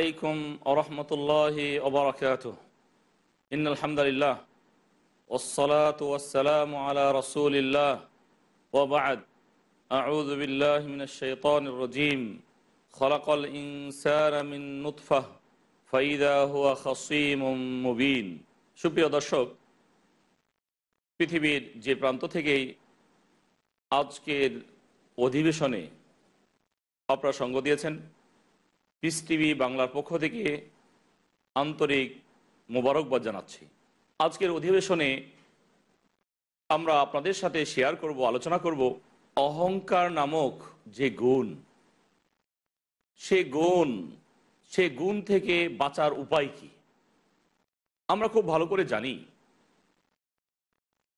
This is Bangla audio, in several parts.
السلام عليكم ورحمة الله وبركاته إن الحمد لله والصلاة والسلام على رسول الله وبعد أعوذ بالله من الشيطان الرجيم خلق الإنسان من نطفة فإذا هو خصيم مبين সুপ্রিয় দর্শক পৃথিবীর যে প্রান্ত থেকেই আজকের অধিবেশনে আপনারা সঙ্গ দিয়েছেন পিস টিভি বাংলার পক্ষ থেকে আন্তরিক মোবারকবাদ জানাচ্ছি। আজকের অধিবেশনে আমরা আপনাদের সাথে শেয়ার করব, আলোচনা করব অহংকার নামক যে গুণ, সে গুণ সে গুণ থেকে বাঁচার উপায় কি? আমরা খুব ভালো করে জানি।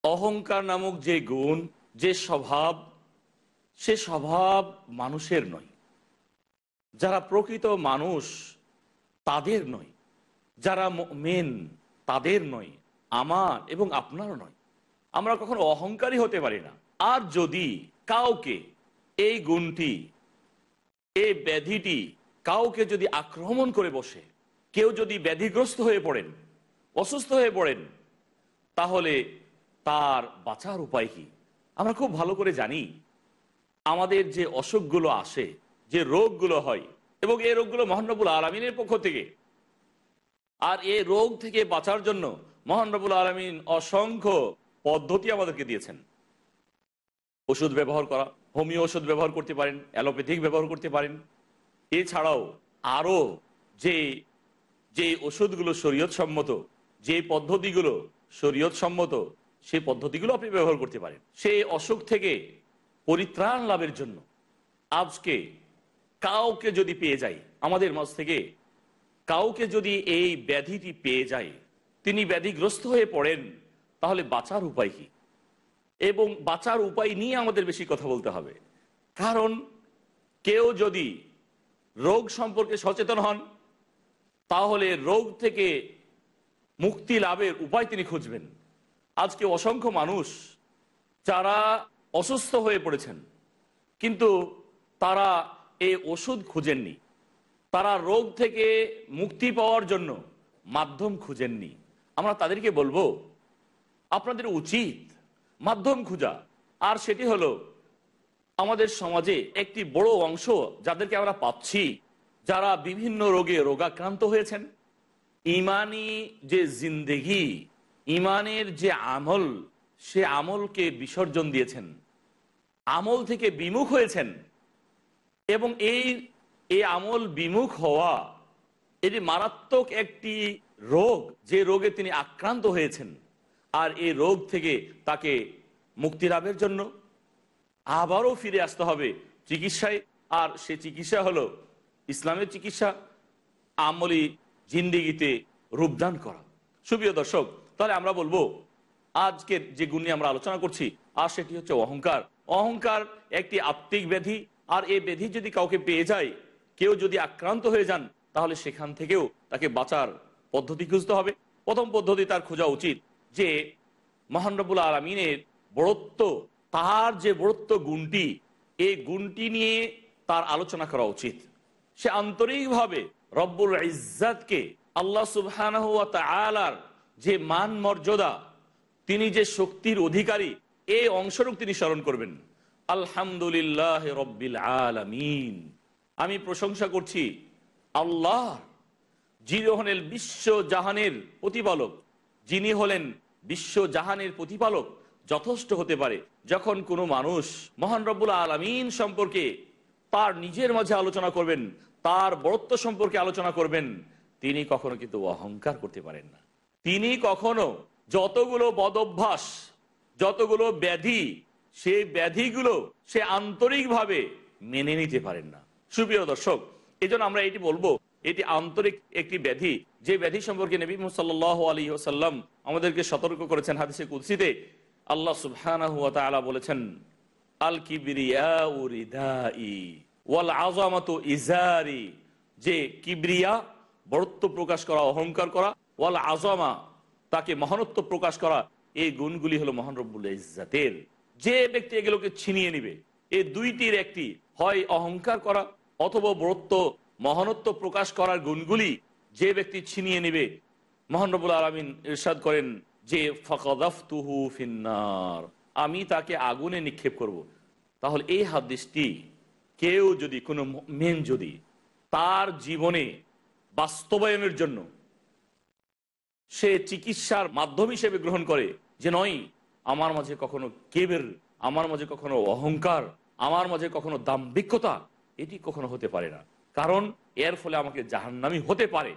অহংকার নামক যে গুণ, যে স্বভাব, সে স্বভাব মানুষের নয়। যারা প্রকৃত মানুষ, তাদের নয়। যারা মেন তাদের নয়। আমার এবং আপনারও নয়। আমরা কখনো অহংকারী হতে পারি না। আর যদি কাউকে এই গুণটি, এই ব্যাধিটি, কাউকে যদি আক্রমণ করে বসে, কেউ যদি ব্যাধিগ্রস্ত হয়ে পড়েন, অসুস্থ হয়ে পড়েন, তাহলে তার বাঁচার উপায় কি? আমরা খুব ভালো করে জানি। আমাদের যে অসুখগুলো আসে যে রোগগুলো হয়, এবং এই রোগগুলো মহানবুল আলমিনের পক্ষ থেকে। আর এই রোগ থেকে বাঁচার জন্য মহানবুল আলমিন অসংখ্য পদ্ধতি আমাদেরকে দিয়েছেন। ওষুধ ব্যবহার করা, হোমিও ওষুধ ব্যবহার করতে পারেন, অ্যালোপ্যাথিক ব্যবহার করতে পারেন। এছাড়াও আরও যে যে ওষুধগুলো শরীয়ত সম্মত যে পদ্ধতিগুলো শরীয়ত সম্মত সেই পদ্ধতিগুলো আপনি ব্যবহার করতে পারেন। সেই অসুখ থেকে পরিত্রাণ লাভের জন্য আজকে কাউকে যদি পেয়ে যায় আমাদের মাঝ থেকে কাউকে যদি এই ব্যাধিটি পেয়ে যায় তিনি ব্যাধিগ্রস্ত হয়ে পড়েন, তাহলে বাঁচার উপায় কি? এবং বাঁচার উপায় নিয়ে আমাদের বেশি কথা বলতে হবে। কারণ কেউ যদি রোগ সম্পর্কে সচেতন হন, তাহলে রোগ থেকে মুক্তি লাভের উপায় তিনি খুঁজবেন। আজকে অসংখ্য মানুষ, যারা অসুস্থ হয়ে পড়েছেন, কিন্তু তারা এই ওষুধ খুঁজেননি। তারা রোগ থেকে মুক্তি পাওয়ার জন্য মাধ্যম খুঁজেননি। আমরা তাদেরকে বলব, আপনাদের উচিত মাধ্যম খুঁজা। আর সেটি হলো, আমাদের সমাজে একটি বড় অংশ যাদেরকে আমরা পাচ্ছি, যারা বিভিন্ন রোগে রোগাক্রান্ত হয়েছেন। ইমানি যে জিন্দেগি, ইমানের যে আমল, সে আমলকে বিসর্জন দিয়েছেন। আমল থেকে বিমুখ হয়েছেন। এবং এই এই আমল বিমুখ হওয়া, এটি মারাত্মক একটি রোগ যে রোগে তিনি আক্রান্ত হয়েছেন। আর এই রোগ থেকে তাকে মুক্তি লাভের জন্য আবারও ফিরে আসতে হবে চিকিৎসায়। আর সে চিকিৎসা হলো ইসলামের চিকিৎসা, আমলি জিন্দিগিতে রূপদান করা। সুপ্রিয় দর্শক, তাহলে আমরা বলব, আজকের যে গুণ নিয়ে আমরা আলোচনা করছি, আর সেটি হচ্ছে অহংকার। অহংকার একটি আত্মিক ব্যাধি আর এই ব্যাধি যদি কাউকে পেয়ে যায়, কেউ যদি আক্রান্ত হয়ে যান, তাহলে সেখান থেকেও তাকে বাঁচার পদ্ধতি খুঁজতে হবে। প্রথম পদ্ধতি তার খোঁজা উচিত যে মহানরবুল আলমিনের বড়ত্ব তার যে বড়ত্ব গুণটি এই গুণটি নিয়ে তার আলোচনা করা উচিত। সে আন্তরিকভাবে রব্বুল ইজ্জাতকে আল্লাহ সুবহান আলার যে মান মর্যাদা, তিনি যে শক্তির অধিকারী এই অংশরূপ তিনি স্মরণ করবেন। আলহামদুলিল্লাহ রব্বিল আলামিন। আমি প্রশংসা করছি আল্লাহ যিনি হলেন বিশ্ব জাহানের প্রতিপালক। যিনি হলেন বিশ্ব জাহানের প্রতিপালক, যথেষ্ট হতে পারে যখন কোনো মানুষ মহান রব্বুল আলমিন সম্পর্কে তার নিজের মাঝে আলোচনা করবেন, তার বরত্ব সম্পর্কে আলোচনা করবেন, তিনি কখনো কিন্তু অহংকার করতে পারেন না। তিনি কখনো যতগুলো বদভ্যাস, যতগুলো ব্যাধি সেই ব্যাধিগুলো সে আন্তরিকভাবে মেনে নিতে পারেন না। সুপ্রিয় দর্শক এই জন্য আমরা এটি বলব, এটি আন্তরিক একটি ব্যাধি। যে ব্যাধি সম্পর্কে নবী সাল্লাহ আলী সাল্লাম আমাদেরকে সতর্ক করেছেন হাদিসে কুৎসিতে আল্লাহ সুবহানাহু ওয়া তাআলা বলেছেন, আল কিবরিয়া ওয়াল আজামাতু ইজারি। যে কিবরিয়া বড়ত্ব প্রকাশ করা, অহংকার করা, ওয়াল আজমা তাকে মহানত্ব প্রকাশ করা, এই গুণগুলি হলো মহান রব্বুল ইজ্জাতের। যে ব্যক্তি এগুলোকে ছিনিয়ে নিবে এই দুইটির একটি হয় অহংকার করা অথবা বড়ত্ব মহানত্ব প্রকাশ করার গুণগুলি যে ব্যক্তি ছিনিয়ে নিবে মহানবুল আলমিন ইরশাদ করেন যে, ফকদাফতুহু ফিন্নার আমি তাকে আগুনে নিক্ষেপ করব। তাহলে এই হাদিসটি কেউ যদি, কোনো মেন যদি তার জীবনে বাস্তবায়নের জন্য সে চিকিৎসার মাধ্যম হিসেবে গ্রহণ করে, যে নয় আমার মাঝে কখনো কেবের, আমার মাঝে কখনো অহংকার, আমার মাঝে কখনো দাম্ভিকতা, এটি কখনো হতে পারে না। কারণ এর ফলে আমাকে জাহান্নামি হতে পারে।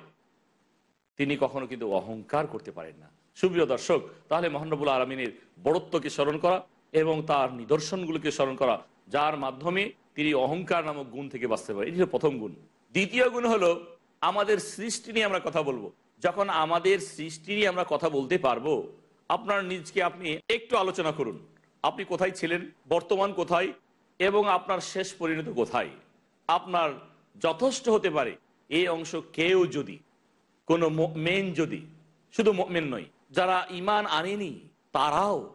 তিনি কখনো কিন্তু অহংকার করতে পারেন না। সুপ্রিয় দর্শক, তাহলে মহানবুল আলমিনের বড়ত্বকে স্মরণ করা এবং তার নিদর্শনগুলোকে স্মরণ করা, যার মাধ্যমে তিনি অহংকার নামক গুণ থেকে বাঁচতে পারেন। এটি হলো প্রথম গুণ। দ্বিতীয় গুণ হলো আমাদের সৃষ্টি নিয়ে আমরা কথা বলব। যখন আমাদের সৃষ্টি নিয়ে আমরা কথা বলতে পারব আপনার নিজকে আপনি একটু আলোচনা করুন। আপনি কোথায় ছিলেন? বর্তমান কোথায়? এবং আপনার শেষ পরিণত কোথায়? আপনার যথেষ্ট হতে পারে এই অংশ কেউ যদি, কোনো মেন যদি, শুধু মেন নয়, যারা ইমান আনেনি, তারাও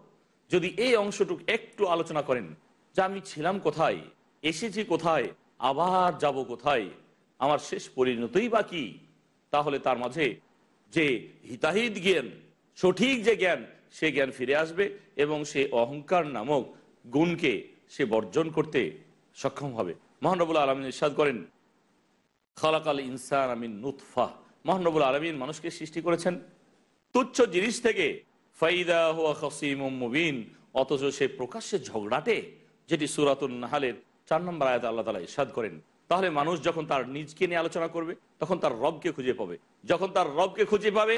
যদি এই অংশটুকু একটু আলোচনা করেন যে আমি ছিলাম কোথায়, এসেছি কোথায়, আবার যাব কোথায়, আমার শেষ পরিণতই বা কি? তাহলে তার মাঝে যে হিতাহিত জ্ঞান সঠিক যে জ্ঞান, সে জ্ঞান ফিরে আসবে এবং সে অহংকার নামক গুণকে সে বর্জন করতে সক্ষম হবে। মহানবুল আলমিন ইসাদ করেন, খালাকাল ইনসান আমিন নুৎফা মহানবুল আলমিন মানুষকে সৃষ্টি করেছেন তুচ্ছ জিনিস থেকে। ফাইদা হুয়া খসিম মুবিন। অথচ সে প্রকাশ্যে ঝগড়াটে, যেটি সুরাতুল নাহালের চার নম্বর আয়াত আল্লাহ তালা ইসাদ করেন। তাহলে মানুষ যখন তার নিজকে নিয়ে আলোচনা করবে, তখন তার রবকে খুঁজে পাবে। যখন তার রবকে খুঁজে পাবে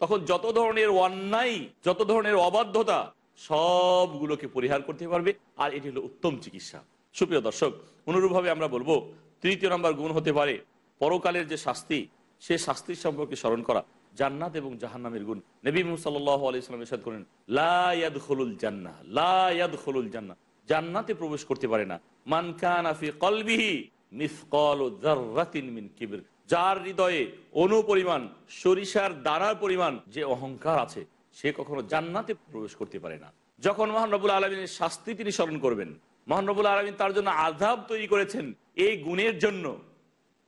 তখন যত ধরনের অন্যায়, যত ধরনের অবাধ্যতা, সবগুলোকে পরিহার করতে পারবে। আর এটি হলো উত্তম চিকিৎসা। সুপ্রিয় দর্শক, অনুরূপভাবে আমরা বলব, তৃতীয় নম্বর গুণ হতে পারে পরকালের যে শাস্তি, সে শাস্তির সম্পর্কে স্মরণ করা। জান্নাত এবং জাহান্নামের গুণ। নবী সাল্লাহ আলাইসালাম ইসাদ করেন লায়াদ জান্না লায়াদ জান্না জান্নাতে প্রবেশ করতে পারে না। মান কান আফি কলবিহি মিসকল মিন কিবির। যার হৃদয়ে অনুপরিমাণ সরিষার দানার পরিমাণ যে অহংকার আছে, সে কখনো জান্নাতে প্রবেশ করতে পারে না। যখন মহানবুল আলমিনের শাস্তি তিনি স্মরণ করবেন মহানবুল আলমিন তার জন্য আধাব তৈরি করেছেন এই গুণের জন্য,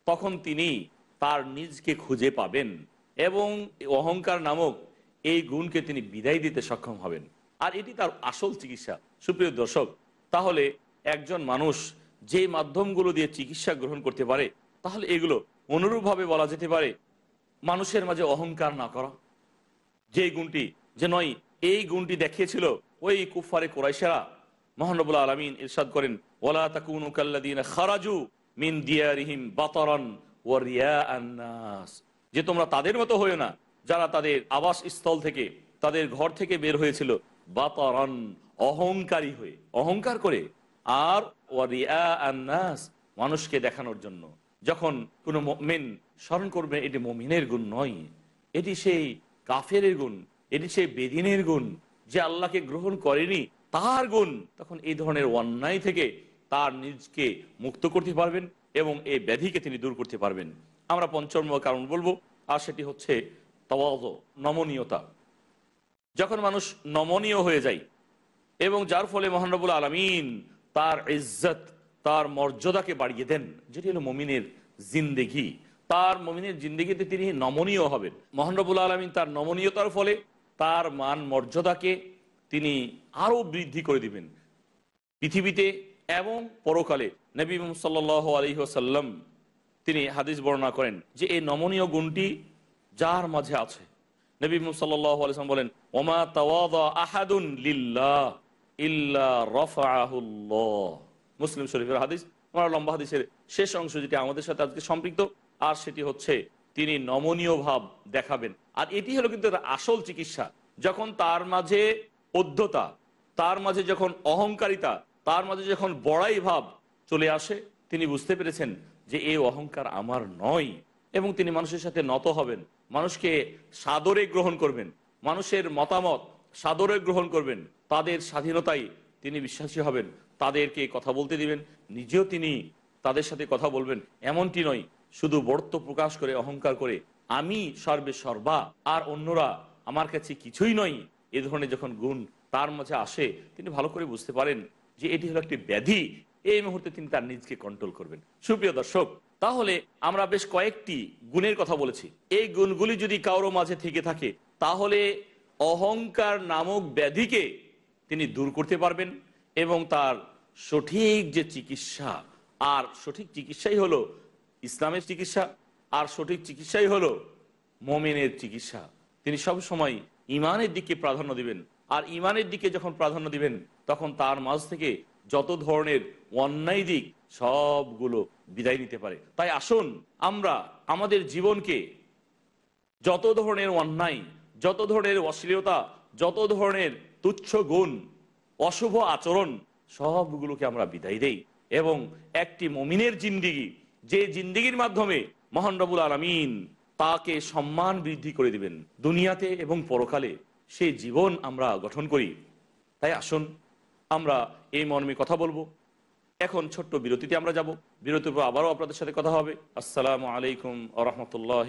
তখন তিনি তার নিজকে খুঁজে পাবেন এবং অহংকার নামক এই গুণকে তিনি বিদায় দিতে সক্ষম হবেন। আর এটি তার আসল চিকিৎসা। সুপ্রিয় দর্শক, তাহলে একজন মানুষ যে মাধ্যমগুলো দিয়ে চিকিৎসা গ্রহণ করতে পারে তাহলে এগুলো অনুরূপভাবে বলা যেতে পারে মানুষের মাঝে অহংকার না করা। যে গুণটি, যে নয়, এই গুণটি দেখিয়েছিল ওই কুফারে কোরাইশেরা। মহানবুল আলমিন ইরশাদ করেন ওলা তাকুন খারাজু মিন দিয়ারিহিম যে তোমরা তাদের মতো হয়েও না, যারা তাদের আবাস স্থল থেকে, তাদের ঘর থেকে বের হয়েছিল বাতরন, অহংকারী হয়ে। অহংকার করে। আর ও রিয়া আন্নাস মানুষকে দেখানোর জন্য। যখন কোনো মেন স্মরণ করবে, এটি মমিনের গুণ নয়। এটি সেই কাফের গুণ, এটি সেই বেদিনের গুণ, যে আল্লাহকে গ্রহণ করেনি, তার গুণ। তখন এই ধরনের অন্যায় থেকে তার নিজকে মুক্ত করতে পারবেন এবং এই ব্যাধিকে তিনি দূর করতে পারবেন। আমরা পঞ্চম কারণ বলব, আর সেটি হচ্ছে তওয়াজ নমনীয়তা। যখন মানুষ নমনীয় হয়ে যায়, এবং যার ফলে মহানবুল আলমিন তার ইজ্জত তার মর্যাদাকে বাড়িয়ে দেন। যেটি হলো মমিনের জিন্দেগি। তার মমিনের জিন্দেগিতে তিনি নমনীয় হবেন। মহানবুল আলমিন তার নমনীয়তার ফলে তার মান মর্যাদাকে তিনি আরও বৃদ্ধি করে দিবেন। পৃথিবীতে এবং পরকালে নবী সাল্লাহ আলী আসাল্লাম তিনি হাদিস বর্ণনা করেন যে এই নমনীয় গুণটি যার মাঝে আছে। নবী সাল্লাহ আলিয়াম বলেন, ওমা তাওয়াদা আহাদুন লিল্লাহ ইল্লা রফাহুল্লাহ মুসলিম শরীফের হাদিস আমরা লম্বা হাদিসের শেষ অংশ যেটি আমাদের সাথে আজকে সম্পৃক্ত, আর সেটি হচ্ছে তিনি নমনীয় ভাব দেখাবেন। আর এটি হলো কিন্তু আসল চিকিৎসা। যখন তার মাঝে অধ্যতা, তার মাঝে যখন অহংকারিতা, তার মাঝে যখন বড়াই ভাব চলে আসে, তিনি বুঝতে পেরেছেন যে এই অহংকার আমার নয় এবং তিনি মানুষের সাথে নত হবেন, মানুষকে সাদরে গ্রহণ করবেন, মানুষের মতামত সাদরে গ্রহণ করবেন, তাদের স্বাধীনতায় তিনি বিশ্বাসী হবেন, তাদেরকে কথা বলতে দিবেন। নিজেও তিনি তাদের সাথে কথা বলবেন। এমনটি নয়, শুধু বর্ত প্রকাশ করে, অহংকার করে, আমি সর্বে সর্বা, আর অন্যরা আমার কাছে কিছুই নয়। এ ধরনের যখন গুণ তার মাঝে আসে, তিনি ভালো করে বুঝতে পারেন যে এটি হলো একটি ব্যাধি। এই মুহূর্তে তিনি তার নিজকে কন্ট্রোল করবেন। সুপ্রিয় দর্শক, তাহলে আমরা বেশ কয়েকটি গুণের কথা বলেছি। এই গুণগুলি যদি কারও মাঝে থেকে থাকে, তাহলে অহংকার নামক ব্যাধিকে তিনি দূর করতে পারবেন এবং তার সঠিক যে চিকিৎসা, আর সঠিক চিকিৎসাই হলো ইসলামের চিকিৎসা, আর সঠিক চিকিৎসাই হলো মোমেনের চিকিৎসা। তিনি সব সময় ইমানের দিকে প্রাধান্য দিবেন। আর ইমানের দিকে যখন প্রাধান্য দিবেন, তখন তার মাঝ থেকে যত ধরনের অন্যায় দিক, সবগুলো বিদায় নিতে পারে। তাই আসুন আমরা আমাদের জীবনকে যত ধরনের অন্যায়, যত ধরনের অশ্লীলতা যত ধরনের তুচ্ছ গুণ, অশুভ আচরণ, সবগুলোকে আমরা বিদায় দেই। এবং একটি মমিনের জিন্দিগি, যে জিন্দিগির মাধ্যমে মহান রবুল আলমিন তাকে সম্মান বৃদ্ধি করে দিবেন দুনিয়াতে এবং পরকালে সেই জীবন আমরা গঠন করি। তাই আসুন, আমরা এই মর্মে কথা বলব। এখন ছোট্ট বিরতিতে আমরা যাব। বিরতির পর আবারও আপনাদের সাথে কথা হবে। আসসালামু আলাইকুম আ রহমতুল্লাহ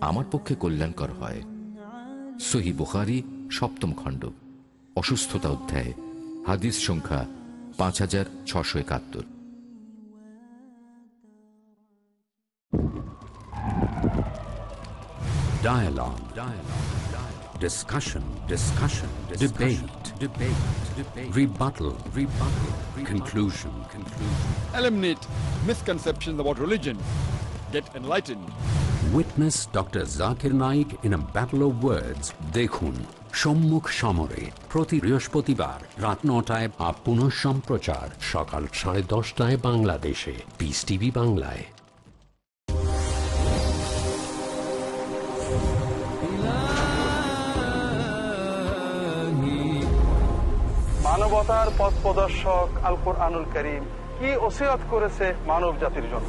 আমার পক্ষে কল্যাণকর হয় সহি বুখারি সপ্তম খণ্ড অসুস্থতা অধ্যায় হাদিস সংখ্যা পাঁচ হাজার ছশো একাত্তর Dialogue. Dialogue. Dialogue. Discussion. Discussion. Debate. Debate. Debate. Rebuttal. Rebuttal. Conclusion. Conclusion. Eliminate misconceptions about religion. Get enlightened. Witness doctor Zakir Naik in a battle of words. দেখুন সম্মুখ সমরে প্রতি বৃহস্পতিবার রাত নটায় বা পুনঃ সম্প্রচার সকাল সাড়ে দশটায় বাংলাদেশে পিস টিভি বাংলায় মানবতার পথ প্রদর্শক আল কোরআনুল করিম কি ওসিয়ত করেছে মানব জাতির জন্য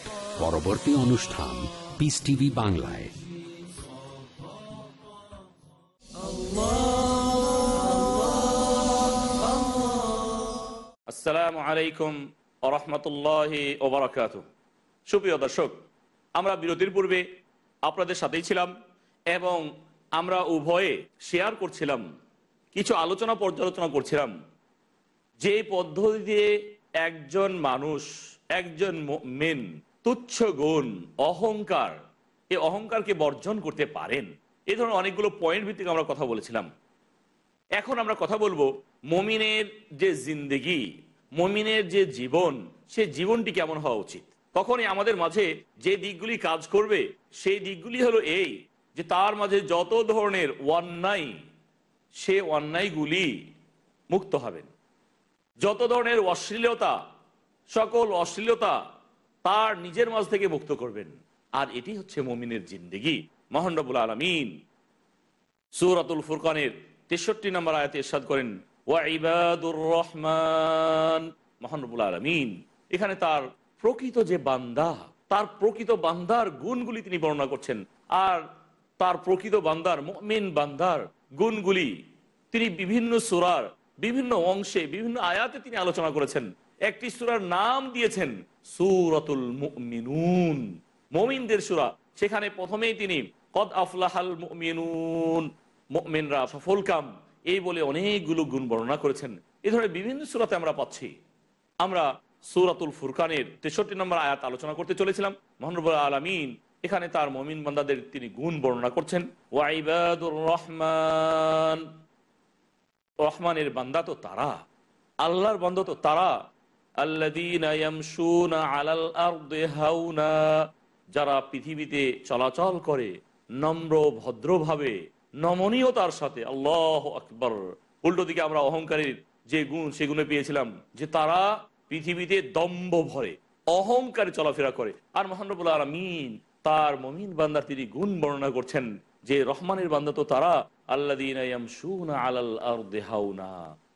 পরবর্তী অনুষ্ঠান পিস টিভি বাংলায়। আসসালামু আলাইকুম আরহামতুল্লাহ ওবরাকাত সুপ্রিয় দর্শক, আমরা বিরতির পূর্বে আপনাদের সাথেই ছিলাম এবং আমরা উভয়ে শেয়ার করছিলাম, কিছু আলোচনা পর্যালোচনা করছিলাম। যে পদ্ধতি দিয়ে একজন মানুষ, একজন মেন তুচ্ছ গুণ, অহংকার। এই অহংকারকে বর্জন করতে পারেন। এই ধরনের অনেকগুলো পয়েন্ট ভিত্তিক আমরা কথা বলেছিলাম। এখন আমরা কথা বলব মমিনের যে জিন্দেগি, মমিনের যে জীবন, সে জীবনটি কেমন হওয়া উচিত? তখনই আমাদের মাঝে যে দিকগুলি কাজ করবে, সেই দিকগুলি হলো এই, যে তার মাঝে যত ধরনের অন্যায়, সে অন্যায়গুলি মুক্ত হবেন। যত ধরনের অশ্লীলতা, সকল অশ্লীলতা তার নিজের মাঝ থেকে মুক্ত করবেন। আর এটি হচ্ছে মমিনের জিন্দেগি। মহানবুল আলমিন সূরাতুল ফুরকানের তেষট্টি নম্বর আয়াতে ইরশাদ করেন ওয়াইবাদুর রহমান। মহানবুল আলমিন এখানে তার প্রকৃত যে বান্দা, তার প্রকৃত বান্দার গুণগুলি তিনি বর্ণনা করছেন। আর তার প্রকৃত বান্দার, মুমিন বান্দার গুণগুলি তিনি বিভিন্ন সুরার বিভিন্ন অংশে, বিভিন্ন আয়াতে তিনি আলোচনা করেছেন। একটি সুরার নাম দিয়েছেন সুরাতুল মুমিনুন। মমিনদের সুরা। সেখানে প্রথমেই তিনি, কদ আফলাহাল মুমিনুন মুমিনরা সফল কাম এই বলে অনেকগুলো গুণ বর্ণনা করেছেন। এ ধরনের বিভিন্ন সুরাতে আমরা পাচ্ছি। আমরা সুরাতুল ফুরকানের তেষট্টি নম্বর আয়াত আলোচনা করতে চলেছিলাম। মহানবুল আলমিন এখানে তার মমিন বান্দাদের তিনি গুণ বর্ণনা করছেন। ওয়াইবাদুর রহমান রহমানের বান্দা তো তারা, আল্লাহর বান্দা তো তারা। যারা পৃথিবীতে চলাচল করে নম্র, ভদ্রভাবে, নমনীয়তার সাথে, আল্লাহ আকবর। উল্টো দিকে আমরা অহংকারের যে গুণ, সেগুলো পেয়েছিলাম, যে তারা পৃথিবীতে দম্ভ ভরে, অহংকারে চলাফেরা করে। আর মহানবুল আলমিন, তার মমিন বান্দার তিনি গুণ বর্ণনা করছেন, যে রহমানের বান্দা তো তারা আল্লাহ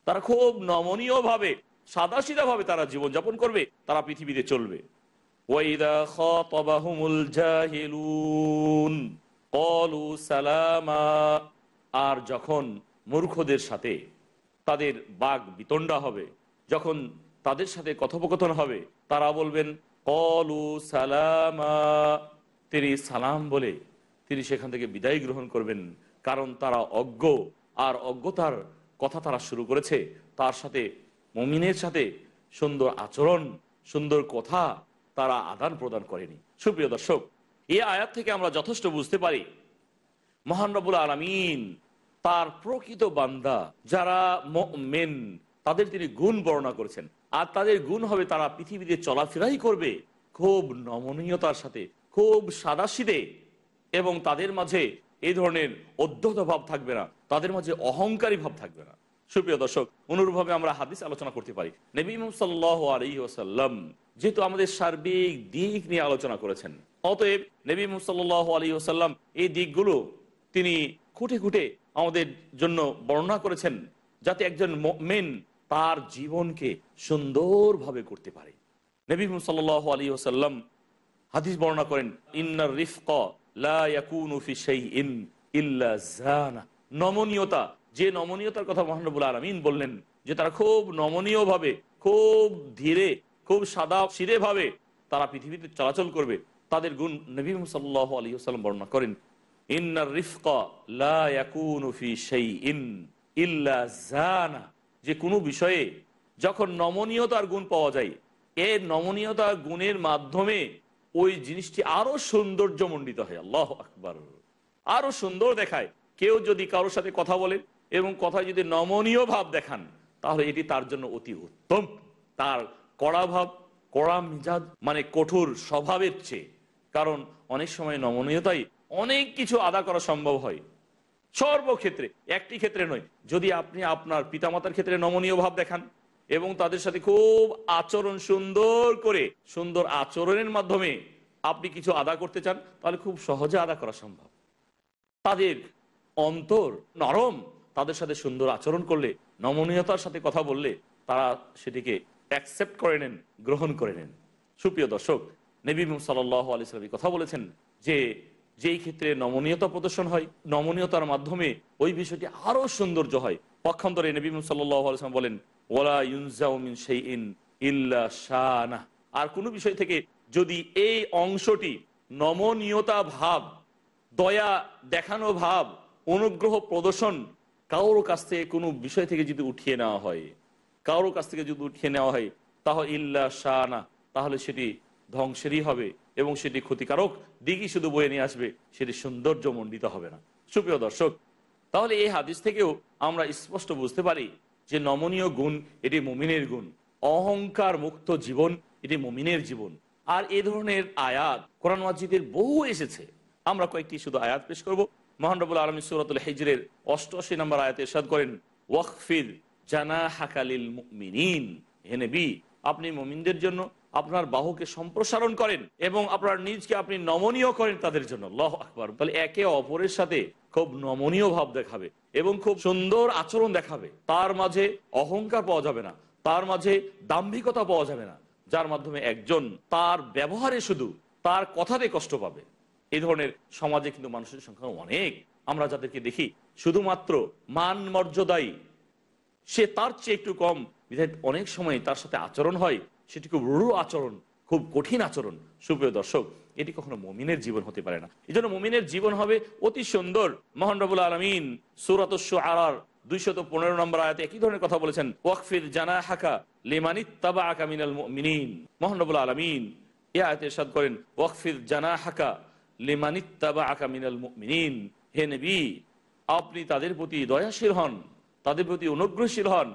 তারা খুব নমনীয় ভাবে সাদাসিধাভাবে তারা জীবনযাপন করবে, তারা পৃথিবীতে চলবে। আর যখন মূর্খদের সাথে তাদের বাঘ বিতণ্ডা হবে, যখন তাদের সাথে কথোপকথন হবে, তারা বলবেন কলু সালামা। তিনি সালাম বলে তিনি সেখান থেকে বিদায় গ্রহণ করবেন, কারণ তারা অজ্ঞ, আর অজ্ঞতার কথা তারা শুরু করেছে, তার সাথে মমিনের সাথে সুন্দর আচরণ, সুন্দর কথা তারা আদান প্রদান করেনি। সুপ্রিয় দর্শক, এই আয়াত থেকে আমরা যথেষ্ট বুঝতে পারি, মহান রবুল আলমিন তার প্রকৃত বান্দা যারা মেন তাদের তিনি গুণ বর্ণনা করেছেন। আর তাদের গুণ হবে তারা পৃথিবীতে চলাফেরাই করবে খুব নমনীয়তার সাথে, খুব সাদাসিদে এবং তাদের মাঝে এই ধরনের অধ্যত ভাব থাকবে না, তাদের মাঝে অহংকারী ভাব থাকবে না। সুপ্রিয় দর্শক, অনুরূপভাবে আমরা হাদিস আলোচনা করতে পারি। নবী সাল্লাহ আলী ওসাল্লাম যেহেতু আমাদের সার্বিক দিক নিয়ে আলোচনা করেছেন, অতএব নবী সাল্লাহ আলী ওসাল্লাম এই দিকগুলো তিনি খুঁটে খুঁটে আমাদের জন্য বর্ণনা করেছেন, যাতে একজন মেন তার জীবনকে সুন্দরভাবে করতে পারে। নবী সাল্লাহ আলী ওসাল্লাম হাদিস বর্ণনা করেন, ইন্নার রিফক নমনীয়তা যে নমনীয়তার কথা মহানবুল আলমিন বললেন যে তারা খুব নমনীয় ভাবে খুব ধীরে, খুব সাদা সিধে ভাবে তারা পৃথিবীতে চলাচল করবে। তাদের গুণ নবী সাল্লাহ আলী সাল্লাম বর্ণনা করেন, ইন্নার রিফকা ইল্লা জানা যে কোনো বিষয়ে যখন নমনীয়তার গুণ পাওয়া যায় এর নমনীয়তা গুণের মাধ্যমে ওই জিনিসটি আরও সৌন্দর্যমণ্ডিত হয়। আল্লাহ আকবর। আরও সুন্দর দেখায়। কেউ যদি কারোর সাথে কথা বলে এবং কথায় যদি নমনীয় ভাব দেখান, তাহলে এটি তার জন্য অতি উত্তম। তার কড়া ভাব, কড়া মিজাজ মানে কঠোর স্বভাবের চেয়ে। কারণ অনেক সময় নমনীয়তাই অনেক কিছু আদা করা সম্ভব হয়। সর্বক্ষেত্রে, একটি ক্ষেত্রে নয়, যদি আপনি আপনার পিতামাতার ক্ষেত্রে নমনীয় ভাব দেখান এবং তাদের সাথে খুব আচরণ সুন্দর করে, সুন্দর আচরণের মাধ্যমে আপনি কিছু আদা করতে চান, তাহলে খুব সহজে আদা করা সম্ভব। তাদের অন্তর নরম তাদের সাথে সুন্দর আচরণ করলে, নমনীয়তার সাথে কথা বললে, তারা সেটিকে অ্যাকসেপ্ট করে নেন, গ্রহণ করে নেন। সুপ্রিয় দর্শক, নবী সাল্লাহ আলি সাল্লাম কথা বলেছেন যে, যেই ক্ষেত্রে নমনীয়তা প্রদর্শন হয়, নমনীয়তার মাধ্যমে ওই বিষয়টি আরও সৌন্দর্য হয়। পক্ষান্তরে নবী সাল্লাম বলেন ওলা ইউনজাউমিন সেই ইন ইল্লা শানা আর কোনো বিষয় থেকে যদি এই অংশটি নমনীয়তা ভাব, দয়া দেখানো ভাব, অনুগ্রহ প্রদর্শন কারোর কাছ থেকে কোনো বিষয় থেকে যদি উঠিয়ে নেওয়া হয়, কারোর কাছ থেকে যদি উঠিয়ে নেওয়া হয় তাহলে ইল্লা শানা, তাহলে সেটি ধ্বংসেরই হবে এবং সেটি ক্ষতিকারক দিকই শুধু বয়ে নিয়ে আসবে, সেটি সৌন্দর্য মণ্ডিত হবে না। সুপ্রিয় দর্শক, তাহলে এই হাদিস থেকেও আমরা স্পষ্ট বুঝতে পারি যে নমনীয় গুণ এটি মুমিনের গুণ, অহংকার মুক্ত জীবন এটি মুমিনের জীবন। আর এ ধরনের আয়াত কোরআন মাজিদের বহু এসেছে। আমরা কয়েকটি শুধু আয়াত পেশ করব। মহানরবুল আলমী সুরাতুল হিজরের অষ্টআশি নম্বর আয়াতে এরশাদ করেন, ওয়াকফির জানা হাকালিল হেনেবি আপনি মুমিনদের জন্য আপনার বাহুকে সম্প্রসারণ করেন এবং আপনার নিজকে আপনি নমনীয় করেন তাদের জন্য। লহ আকবর। তাহলে একে অপরের সাথে খুব নমনীয় ভাব দেখাবে এবং খুব সুন্দর আচরণ দেখাবে। তার মাঝে অহংকার পাওয়া যাবে না, তার মাঝে দাম্ভিকতা পাওয়া যাবে না, যার মাধ্যমে একজন তার ব্যবহারে শুধু তার কথাতে কষ্ট পাবে। এই ধরনের সমাজে কিন্তু মানুষের সংখ্যা অনেক। আমরা যাদেরকে দেখি, শুধুমাত্র মান মর্যাদাই, সে তার চেয়ে একটু কম। অনেক সময় তার সাথে আচরণ হয়, সেটি খুব রূঢ় আচরণ, খুব কঠিন আচরণ। সুপ্রিয় দর্শক, এটি কখনো মমিনের জীবন হতে পারে না। এই জন্য মমিনের জীবন হবে অতি সুন্দর। মোহানরবুল আলমিন সুরাতস্য আরার দুইশত পনেরো নম্বর আয়াতে একই ধরনের কথা বলেছেন, ওয়াকফির জানা হাকা লেমানিত তাবা আকা মিনাল মিনিন মোহানরবুল আলমিন এ আয়তে সাদ করেন, ওয়াকফির জানা হাকা আপনি তাদের প্রতি দয়াশীল হন, তাদের প্রতি অনুগ্রহশীল হন।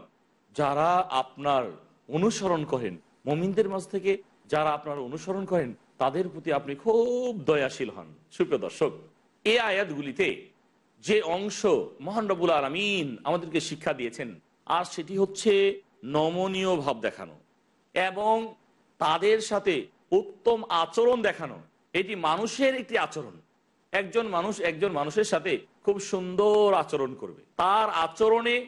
যারা আপনার অনুসরণ করেন, মমিনদের মাঝ থেকে যারা আপনার অনুসরণ করেন, তাদের প্রতি আপনি খুব দয়াশীল হন। সুপ্রিয় দর্শক, এই আয়াতগুলিতে যে অংশ মহান রবুল আলমিন আমাদেরকে শিক্ষা দিয়েছেন, আর সেটি হচ্ছে নমনীয় ভাব দেখানো এবং তাদের সাথে উত্তম আচরণ দেখানো। এটি মানুষের একটি আচরণ। একজন মানুষ একজন মানুষের সাথে খুব সুন্দর আচরণ করবে। তার আচরণে,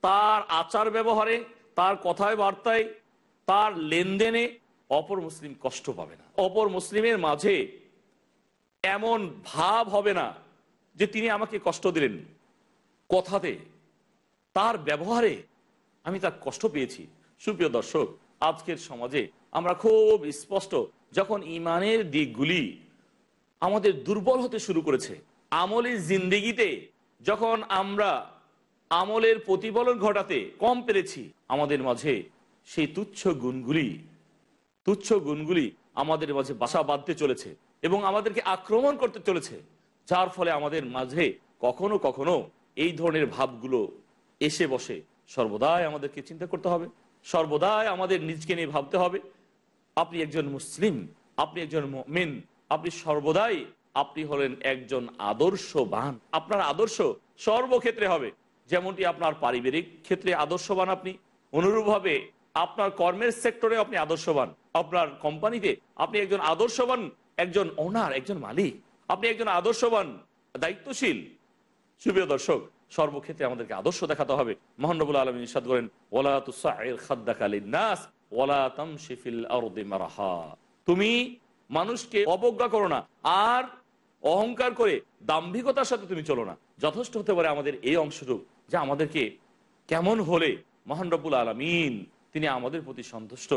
তার আচার ব্যবহারে, তার কথায় বার্তায়, তার লেনদেনে অপর মুসলিম কষ্ট পাবে না। অপর মুসলিমের মাঝে এমন ভাব হবে না যে তিনি আমাকে কষ্ট দিলেন। কথাতে, তার ব্যবহারে আমি তার কষ্ট পেয়েছি। সুপ্রিয় দর্শক, আজকের সমাজে আমরা খুব স্পষ্ট যখন ইমানের দিকগুলি আমাদের দুর্বল হতে শুরু করেছে, আমলের জিন্দিগিতে যখন আমরা আমলের প্রতিফলন ঘটাতে কম পেরেছি, আমাদের মাঝে সেই তুচ্ছ গুণগুলি তুচ্ছ গুণগুলি আমাদের মাঝে বাসা বাঁধতে চলেছে এবং আমাদেরকে আক্রমণ করতে চলেছে, যার ফলে আমাদের মাঝে কখনো কখনো এই ধরনের ভাবগুলো এসে বসে। সর্বদাই আমাদেরকে চিন্তা করতে হবে, সর্বদাই আমাদের নিজকে নিয়ে ভাবতে হবে আপনি একজন মুসলিম, আপনি একজন মেন আপনি সর্বদাই আপনি হলেন একজন আদর্শবান। আপনার আদর্শ সর্বক্ষেত্রে হবে। যেমনটি আপনার পারিবারিক ক্ষেত্রে আদর্শবান আপনি, অনুরূপভাবে আপনার কর্মের সেক্টরে আপনি আদর্শবান। আপনার কোম্পানিতে আপনি একজন আদর্শবান, একজন ওনার, একজন মালিক। আপনি একজন আদর্শবান, দায়িত্বশীল। সুপ্রিয় দর্শক, সর্বক্ষেত্রে আমাদেরকে আদর্শ দেখাতে হবে। মহানবুল আলম ইসাদ করেন ওলা তুমি মানুষকে অবজ্ঞা করো না, আর অহংকার করে দাম্ভিকতার সাথে তুমি চলো না। যথেষ্ট হতে পারে আমাদের এই অংশটুক, যা আমাদেরকে কেমন হলে, মহান রব্বুল আলমিন, তিনি আমাদের প্রতি সন্তুষ্ট।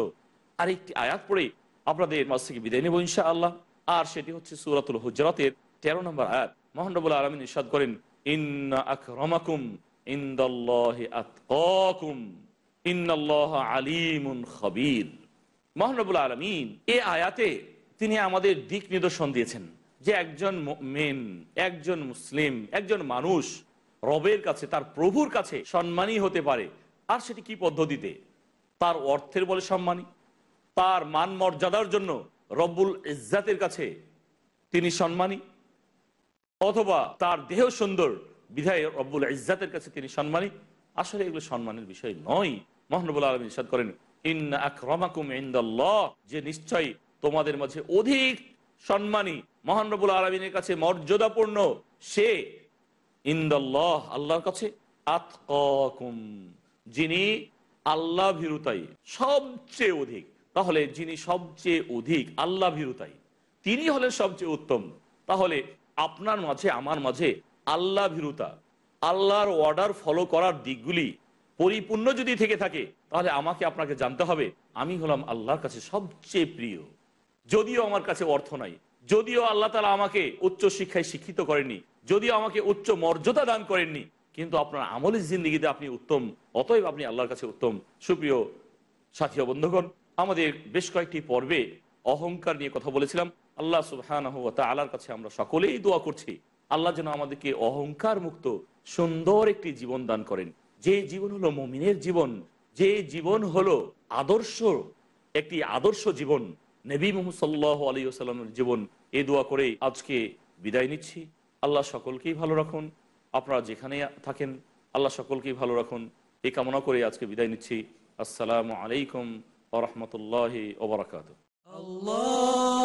আর একটি আয়াত পড়ে আপনাদের মাঝ থেকে বিদায় নেব ইনশা আল্লাহ আর সেটি হচ্ছে সুরাতুল হুজরাতের তেরো নম্বর আয়াত। মহান রব্বুল আলমিন ইসাদ করেন, ইন্না আকরামাকুম ইন্দাল্লাহি আতকাকুম। মহানবুল আলমিন এ আয়াতে তিনি আমাদের দিক নিদর্শন দিয়েছেন যে একজন মেন একজন মুসলিম, একজন মানুষ রবের কাছে, তার প্রভুর কাছে সম্মানী হতে পারে। আর সেটি কি পদ্ধতিতে? তার অর্থের বলে সম্মানী। তার মান মর্যাদার জন্য রব্বুল ইজ্জাতের কাছে তিনি সম্মানী। অথবা তার দেহ সুন্দর বিধায় রব্বুল ইজ্জাতের কাছে তিনি সম্মানী। আসলে এগুলো সম্মানের বিষয় নয়। মহানবুল আলম ইসাদ করেন, ইন্না আকরমাকুম ইন্দাল্লাহ যে নিশ্চয়ই তোমাদের মাঝে অধিক সম্মানী মহানবুল আলমিনের কাছে মর্যাদাপূর্ণ, সে ইন্দাল্লাহ, আল্লাহর কাছে আতকুম যিনি আল্লাহ ভীরুতাই সবচেয়ে অধিক। তাহলে যিনি সবচেয়ে অধিক আল্লাহ ভীরুতাই তিনি হলেন সবচেয়ে উত্তম। তাহলে আপনার মাঝে, আমার মাঝে আল্লাহ ভীরুতা আল্লাহর অর্ডার ফলো করার দিকগুলি পরিপূর্ণ যদি থেকে থাকে, তাহলে আমাকে আপনাকে জানতে হবে, আমি হলাম আল্লাহর কাছে সবচেয়ে প্রিয়। যদিও আমার কাছে অর্থ নাই, যদিও আল্লাহ তালা আমাকে উচ্চ শিক্ষায় শিক্ষিত করেননি, যদিও আমাকে উচ্চ মর্যাদা দান করেননি, কিন্তু আপনার আমলের জিন্দিগিতে আপনি উত্তম, অতএব আপনি আল্লাহর কাছে উত্তম। সুপ্রিয় সাথী বন্ধুগণ, আমাদের বেশ কয়েকটি পর্বে অহংকার নিয়ে কথা বলেছিলাম। আল্লাহ সুবহান আল্লাহর কাছে আমরা সকলেই দোয়া করছি, আল্লাহ যেন আমাদেরকে অহংকার মুক্ত সুন্দর একটি জীবন দান করেন। যে জীবন হলো মমিনের জীবন, যে জীবন হলো আদর্শ, একটি আদর্শ জীবন, নবী মোহাম্মদ আলী আসাল্লামের জীবন, এ দোয়া করে আজকে বিদায় নিচ্ছি। আল্লাহ সকলকেই ভালো রাখুন। আপনারা যেখানে থাকেন, আল্লাহ সকলকেই ভালো রাখুন। এই কামনা করে আজকে বিদায় নিচ্ছি। আসসালামু আলাইকুম আ রহমতুল্লাহ ওবরাকাত আল্লাহ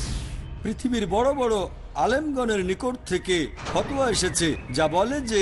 পৃথিবীর বড় বড় আলেমগণের নিকট থেকে ফতোয়া এসেছে যা বলে যে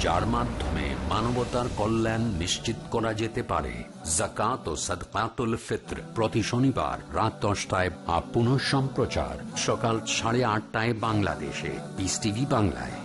যার মাধ্যমে মানবতার কল্যাণ নিশ্চিত করা যেতে পারে। জাকাত ও সদকাতুল ফিত্র প্রতি শনিবার রাত দশটায় আপ সম্প্রচার। সকাল সাড়ে আটটায় বাংলাদেশে। পিস টিভি বাংলায়।